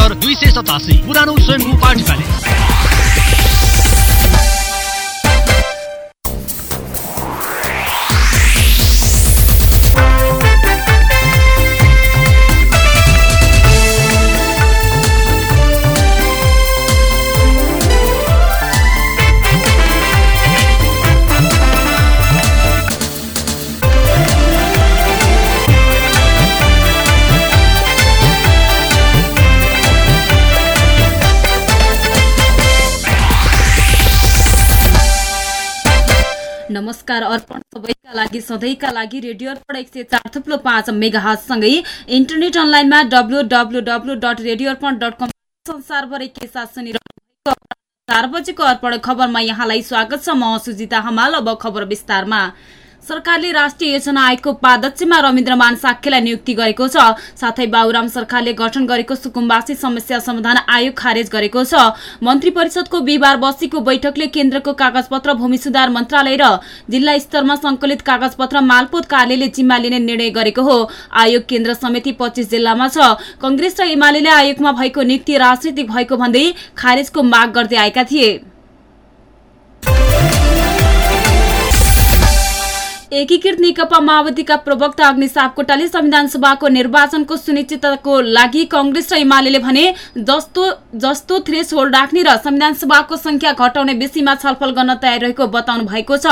दुई सय सतासी पुरानो स्वयम्भू पार्टी नमस्कार अर्पण। सबैका लागि सधैँका लागि रेडियो अर्पण एक सय चार थुप्लो पाँच मेगा सँगै इन्टरनेट अनलाइनमा W W W dot radio Arpan dot com संसारभरि के साथ सुनिरहनु चार बजेको अर्पण खबरमा यहाँलाई स्वागत छ। म सुजिता हमाल अब खबर विस्तारमा। सरकारले राष्ट्रिय योजना आयोगको उपाध्यक्षमा रविन्द्रमान साक्यलाई नियुक्ति गरेको छ। साथै बाबुराम सरकारले गठन गरेको सुकुम्बासी समस्या समाधान आयोग खारेज गरेको छ। मन्त्री परिषदको बिहिबार बसेको बैठकले केन्द्रको कागजपत्र भूमि सुधार मन्त्रालय र जिल्ला स्तरमा संकलित कागजपत्र मालपोत कार्यालयले जिम्मा लिने निर्णय गरेको हो। आयोग केन्द्र समिति पच्चिस जिल्लामा छ। कंग्रेस र एमाले आयोगमा भएको नियुक्ति राजनीतिक भएको भन्दै खारेजको माग गर्दै आएका थिए। एकीकृत नेकपा माओवादीका प्रवक्ता अग्नि सापकोटाले संविधान सभाको निर्वाचनको सुनिश्चितताको लागि कंग्रेस र एमाले भने जस्तो जस्तो थ्रेस होल्ड राख्ने र संविधान सभाको संख्या घटाउने विषयमा छलफल गर्न तयार रहेको बताउनु भएको छ।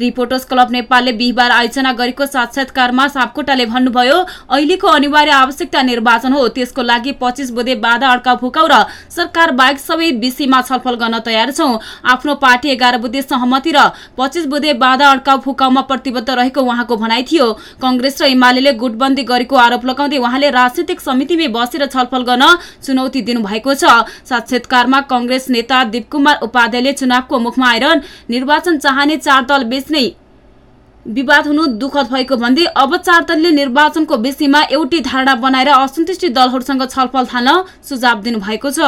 रिपोर्टर्स क्लब नेपालले बिहिबार आयोजना गरेको साक्षात्कारमा सापकोटाले भन्नुभयो अहिलेको अनिवार्य आवश्यकता निर्वाचन हो। त्यसको लागि पच्चिस बुधे बाधा अड्काउ फुकाउ र सरकार बाहेक सबै विषयमा छलफल गर्न तयार छौं। आफ्नो पार्टी एघार बुधे सहमति र पच्चिस बुधे बाधा अड्काउ फुकाउमा प्रतिबद्ध रहेको उहाँको भनाइ थियो। कंग्रेस र एमाले गुटबन्दी गरेको आरोप लगाउँदै उहाँले राजनीतिक समितिमै बसेर छलफल गर्न चुनौती दिनुभएको छ। साक्षात्कारमा कंग्रेस नेता दीपकुमार उपाध्यायले चुनावको मुखमा आएर निर्वाचन चाहने चार दल बेच्ने विवाद हुनु दुखद भएको भन्दै अब चार दलले निर्वाचनको विषयमा एउटै धारणा बनाएर असन्तुष्टि दलहरूसँग छलफल थाल्न सुझाव दिनुभएको छ।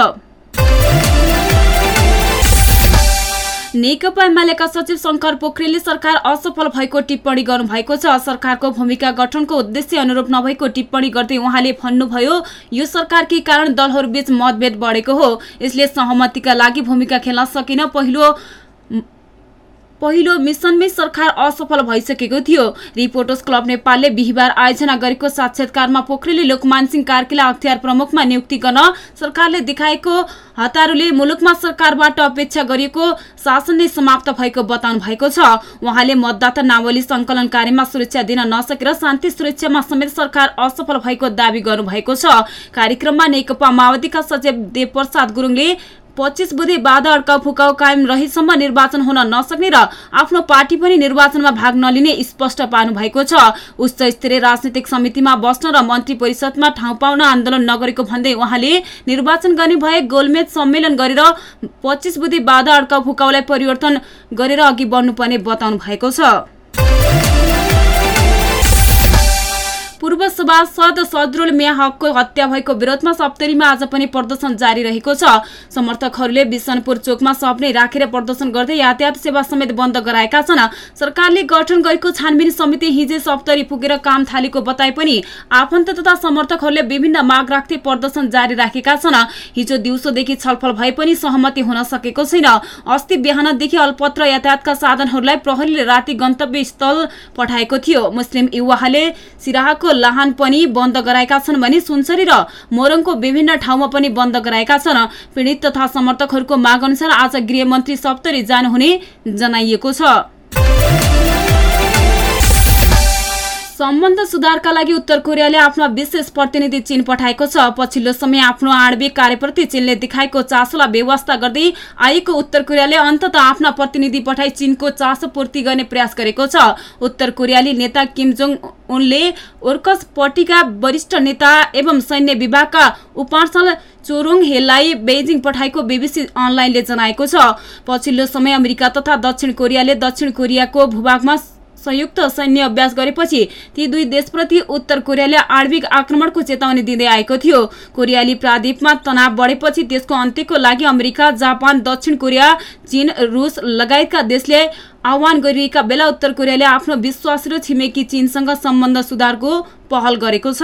नेकपा एमालेका सचिव शङ्कर पोखरेलले सरकार असफल भएको टिप्पणी गर्नुभएको छ। सरकारको भूमिका गठनको उद्देश्य अनुरूप नभएको टिप्पणी गर्दै उहाँले भन्नुभयो यो सरकारकै कारण दलहरूबीच मतभेद बढेको हो। यसले सहमतिका लागि भूमिका खेल्न सकिन पहिलो पहिलो मिसनमै सरकार असफल भइसकेको थियो। रिपोर्टर्स क्लब नेपालले बिहिबार आयोजना गरेको साक्षात्कारमा पोखरेलले लोकमान सिंह कार्कीलाई अख्तियार प्रमुखमा नियुक्ति गर्न सरकारले देखाएको हतारुले मुलुकमा सरकारबाट अपेक्षा गरिएको शासन नै समाप्त भएको बताउनु भएको छ। उहाँले मतदाता नावली संकलन कार्यमा सुरक्षा दिन नसकेर शान्ति सुरक्षामा समेत सरकार असफल भएको दावी गर्नुभएको छ। कार्यक्रममा नेकपा माओवादीका सचिव देवप्रसाद गुरुङले पच्चिस बुधे बाधा अड्काउ फुकाउ कायम रहेसम्म निर्वाचन हुन नसक्ने र आफ्नो पार्टी पनि निर्वाचनमा भाग नलिने स्पष्ट पार्नु भएको छ। उच्च स्तरीय राजनैतिक समितिमा बस्न र मन्त्री परिषदमा ठाउँ पाउन आन्दोलन नगरेको भन्दै उहाँले निर्वाचन गर्ने भए गोलमेज सम्मेलन गरेर पच्चिस बुधे बाधा अड्काउ फुकाउलाई परिवर्तन गरेर अघि बढ्नुपर्ने बताउनु भएको छ। पूर्व सभासद सदरुल मिया हकको हत्या भएको विरोधमा सप्तरीमा आज पनि प्रदर्शन जारी रहेको छ। समर्थकहरूले बिसनपुर चोकमा शव नै राखेर प्रदर्शन गर्दै यातायात सेवा समेत बन्द गराएका छन्। सरकारले गठन गरेको छानबिन समिति हिजै सप्तरी पुगेर काम थालेको बताए पनि आफन्त तथा समर्थकहरूले विभिन्न माग राख्दै प्रदर्शन जारी राखेका छन्। हिजो दिउँसोदेखि छलफल भए पनि सहमति हुन सकेको छैन। अस्ति बिहानदेखि अल्पत्र यातायातका साधनहरूलाई प्रहरीले राति गन्तव्य स्थल पठाएको थियो। मुस्लिम युवाहरूले सिराहाको लाहान पनि बन्द गराएका छन् भने सुनसरी र मोरङको विभिन्न ठाउँमा पनि बन्द गराएका छन्। पीड़ित तथा समर्थकहरूको माग अनुसार आज गृहमन्त्री सप्तरी जानुहुने जनाइएको छ। सम्बन्ध सुधारका लागि उत्तर कोरियाले आफ्ना विशेष प्रतिनिधि चीन पठाएको छ। पछिल्लो समय आफ्नो आणविक कार्यप्रति चीनले देखाएको चासोलाई व्यवस्था गर्दै आएको उत्तर कोरियाले अन्तत आफ्ना प्रतिनिधि पठाई चीनको चासो पूर्ति गर्ने प्रयास गरेको छ। उत्तर कोरियाली नेता किम जोङ उनले ओर्कस पार्टीका वरिष्ठ नेता एवं सैन्य विभागका उपार्सल चोरोङ हेललाई बेजिङ पठाएको बीबीसी अनलाइनले जनाएको छ। पछिल्लो समय अमेरिका तथा दक्षिण कोरियाले दक्षिण कोरियाको भूभागमा संयुक्त सैन्य अभ्यास गरेपछि ती दुई देशप्रति उत्तर कोरियाले आणविक आक्रमणको चेतावनी दिँदै आएको थियो। कोरियाली प्राद्वीपमा तनाव बढेपछि त्यसको अन्त्यको लागि अमेरिका जापान दक्षिण कोरिया चीन रुस लगायतका देशले आह्वान गरिएका बेला उत्तर कोरियाले आफ्नो विश्वासिलो छिमेकी चीनसँग सम्बन्ध सुधारको पहल गरेको छ।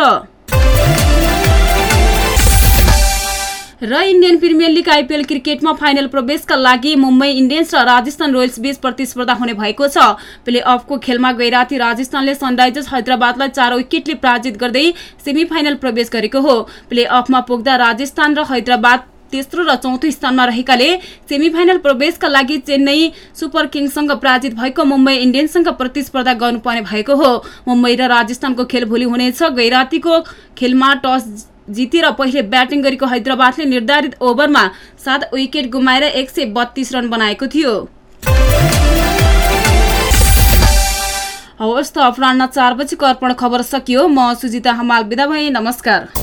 र इन्डियन प्रिमियर लिग आइपिएल क्रिकेटमा फाइनल प्रवेशका लागि मुम्बई इन्डियन्स र राजस्थान रोयल्स बीच प्रतिस्पर्धा हुने भएको छ। प्ले अफको खेलमा गइराती राजस्थानले सनराइजर्स हैदराबादलाई चार विकेटले पराजित गर्दै सेमी फाइनल प्रवेश गरेको हो। प्ले अफमा पुग्दा राजस्थान र हैदराबाद तेस्रो र चौथो स्थानमा रहेकाले सेमिफाइनल प्रवेशका लागि चेन्नई सुपर किङ्ससँग पराजित भएको मुम्बई इन्डियन्ससँग प्रतिस्पर्धा गर्नुपर्ने भएको हो। मुम्बई र राजस्थानको खेल भोलि हुनेछ। गैरातीको खेलमा टस जितेर पहिले ब्याटिङ गरेको हैदराबादले निर्धारित ओभरमा सात विकेट गुमाएर एक रन बनाएको थियो। हवस् त अपरान्न चार बजीको अर्पण खबर सकियो। म सुजिता हमाल बिदा भएँ। नमस्कार।